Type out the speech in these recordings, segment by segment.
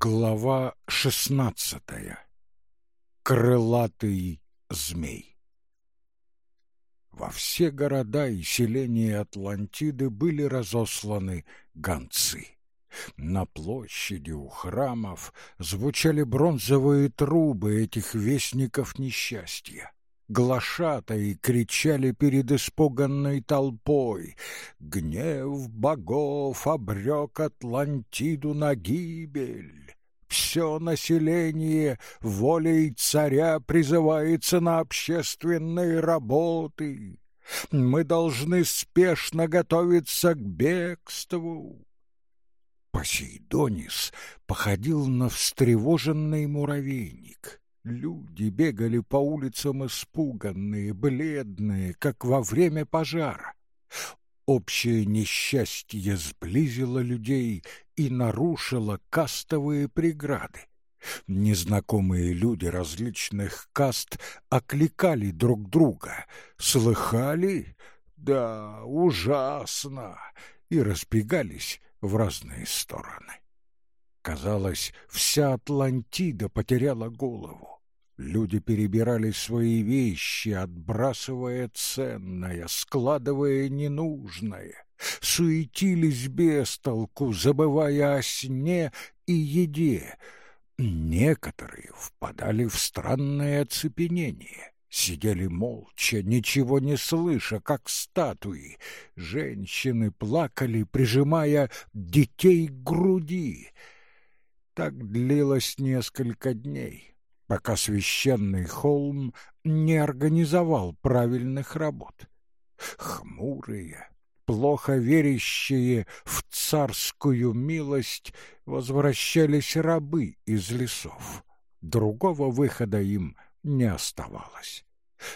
Глава шестнадцатая. Крылатый змей. Во все города и селения Атлантиды были разосланы гонцы. На площади у храмов звучали бронзовые трубы этих вестников несчастья глашатаи кричали перед испуганной толпой. Гнев богов обрек Атлантиду на гибель. Все население волей царя призывается на общественные работы. Мы должны спешно готовиться к бегству. Посейдонис походил на встревоженный муравейник. Люди бегали по улицам испуганные, бледные, как во время пожара. Общее несчастье сблизило людей и нарушило кастовые преграды. Незнакомые люди различных каст окликали друг друга. Слыхали? Да, ужасно! И разбегались в разные стороны. Казалось, вся Атлантида потеряла голову. Люди перебирали свои вещи, отбрасывая ценное, складывая ненужное, суетились без толку, забывая о сне и еде. Некоторые впадали в странное оцепенение, сидели молча, ничего не слыша, как статуи. Женщины плакали, прижимая детей к груди. Так длилось несколько дней пока священный холм не организовал правильных работ. Хмурые, плохо верящие в царскую милость, возвращались рабы из лесов. Другого выхода им не оставалось.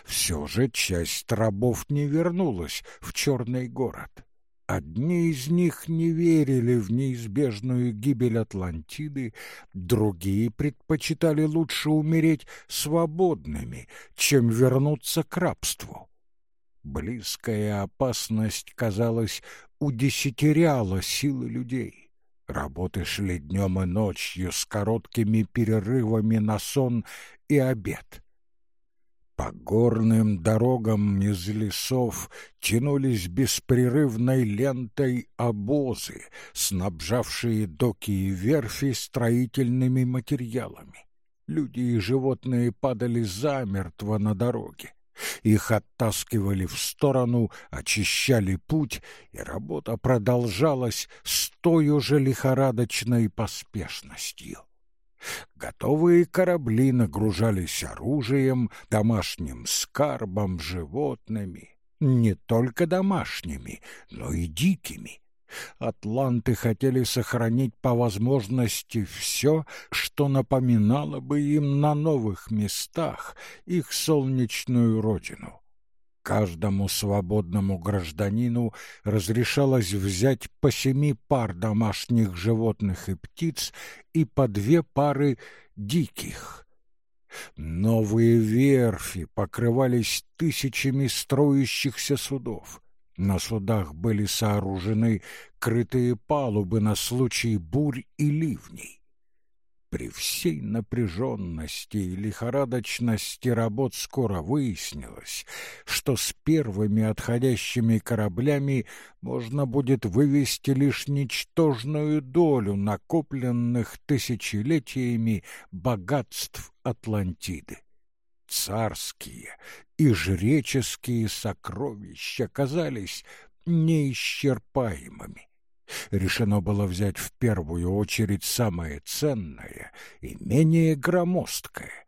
Все же часть рабов не вернулась в черный город. Одни из них не верили в неизбежную гибель Атлантиды, другие предпочитали лучше умереть свободными, чем вернуться к рабству. Близкая опасность, казалось, удесятеряла силы людей. Работы шли днем и ночью с короткими перерывами на сон и обед. По горным дорогам из лесов тянулись беспрерывной лентой обозы, снабжавшие доки и верфи строительными материалами. Люди и животные падали замертво на дороге. Их оттаскивали в сторону, очищали путь, и работа продолжалась с той же лихорадочной поспешностью. Готовые корабли нагружались оружием, домашним скарбом, животными, не только домашними, но и дикими. Атланты хотели сохранить по возможности все, что напоминало бы им на новых местах их солнечную родину. Каждому свободному гражданину разрешалось взять по семи пар домашних животных и птиц и по две пары диких. Новые верфи покрывались тысячами строящихся судов. На судах были сооружены крытые палубы на случай бурь и ливней. При всей напряженности и лихорадочности работ скоро выяснилось, что с первыми отходящими кораблями можно будет вывести лишь ничтожную долю накопленных тысячелетиями богатств Атлантиды. Царские и жреческие сокровища казались неисчерпаемыми решено было взять в первую очередь самое ценное и менее громоздкое.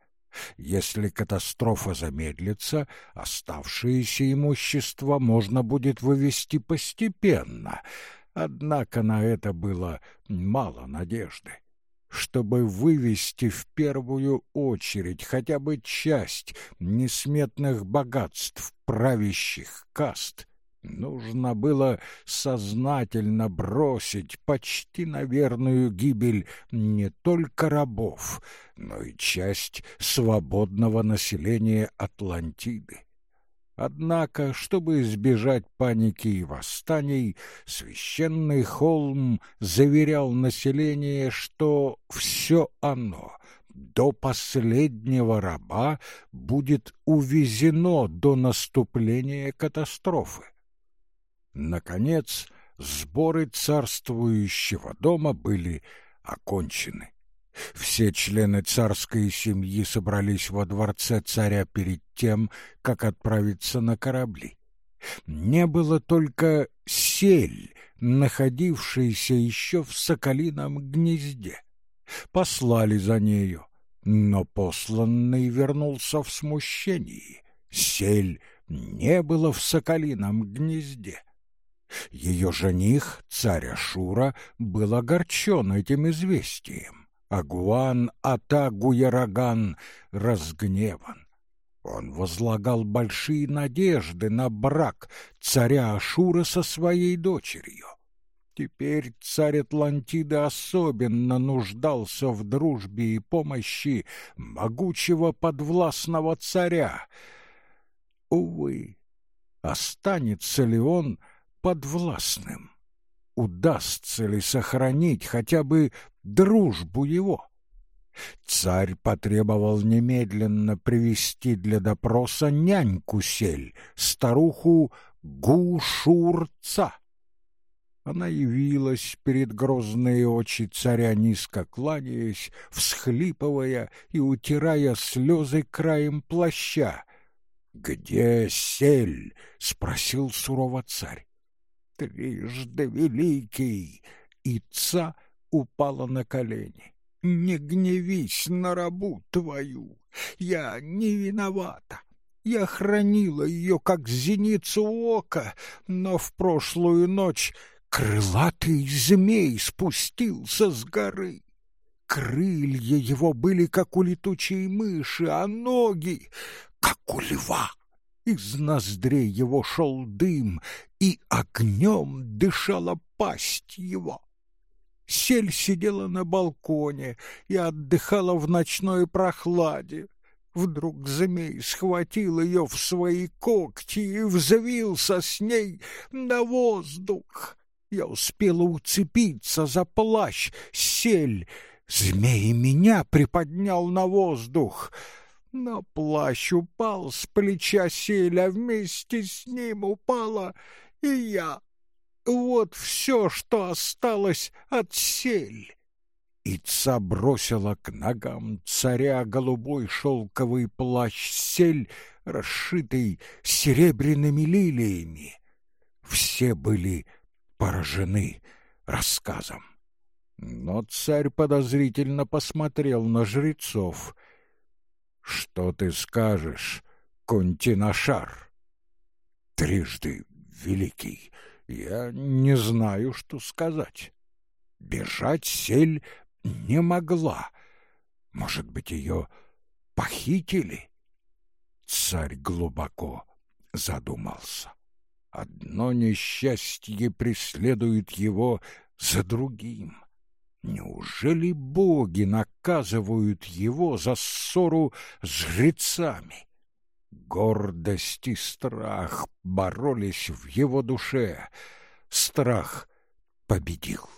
Если катастрофа замедлится, оставшееся имущество можно будет вывести постепенно, однако на это было мало надежды. Чтобы вывести в первую очередь хотя бы часть несметных богатств правящих каст — Нужно было сознательно бросить почти на верную гибель не только рабов, но и часть свободного населения Атлантиды. Однако, чтобы избежать паники и восстаний, священный холм заверял население, что все оно до последнего раба будет увезено до наступления катастрофы. Наконец, сборы царствующего дома были окончены. Все члены царской семьи собрались во дворце царя перед тем, как отправиться на корабли. Не было только сель, находившейся еще в соколином гнезде. Послали за нею, но посланный вернулся в смущении. Сель не было в соколином гнезде. Ее жених, царь Ашура, был огорчен этим известием. Агуан Атагуяраган разгневан. Он возлагал большие надежды на брак царя Ашура со своей дочерью. Теперь царь Атлантиды особенно нуждался в дружбе и помощи могучего подвластного царя. Увы, останется ли он подвластным? удастся ли сохранить хотя бы дружбу его. Царь потребовал немедленно привести для допроса няньку сель, старуху Гушурца. Она явилась перед грозные очи царя, низко кланяясь, всхлипывая и утирая слезы краем плаща. «Где сель?» — спросил сурово царь трижды великий!» Ица упала на колени. «Не гневись на рабу твою! Я не виновата!» Я хранила ее, как зеницу ока, но в прошлую ночь крылатый змей спустился с горы. Крылья его были, как у летучей мыши, а ноги, как у льва. Из ноздрей его шел дым, и огнем дышала пасть его. Сель сидела на балконе и отдыхала в ночной прохладе. Вдруг змей схватил ее в свои когти и взвился с ней на воздух. Я успела уцепиться за плащ. Сель, змей меня приподнял на воздух — но плащ упал с плеча Селя, вместе с ним упала и я. Вот все, что осталось от Сель. Ица бросила к ногам царя голубой шелковый плащ сель, расшитый серебряными лилиями. Все были поражены рассказом. Но царь подозрительно посмотрел на жрецов. Что ты скажешь, Континашар? Трижды великий, я не знаю, что сказать. Бежать сель не могла. Может быть, ее похитили? Царь глубоко задумался. Одно несчастье преследует его за другим. Неужели боги наказывают его за ссору с жрецами? Гордость и страх боролись в его душе. Страх победил.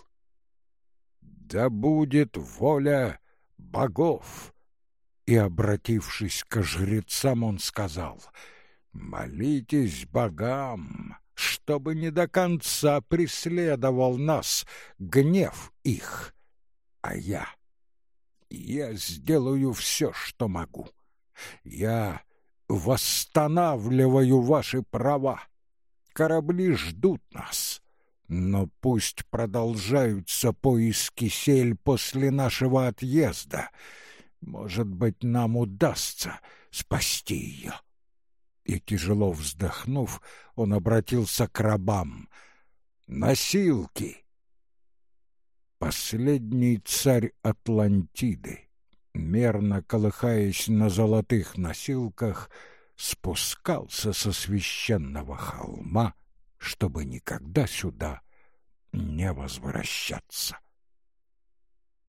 «Да будет воля богов!» И, обратившись к жрецам, он сказал, «Молитесь богам, чтобы не до конца преследовал нас гнев их» а я... Я сделаю все, что могу. Я восстанавливаю ваши права. Корабли ждут нас. Но пусть продолжаются поиски сель после нашего отъезда. Может быть, нам удастся спасти ее. И, тяжело вздохнув, он обратился к рабам. «Носилки! Последний царь Атлантиды, мерно колыхаясь на золотых носилках, спускался со священного холма, чтобы никогда сюда не возвращаться.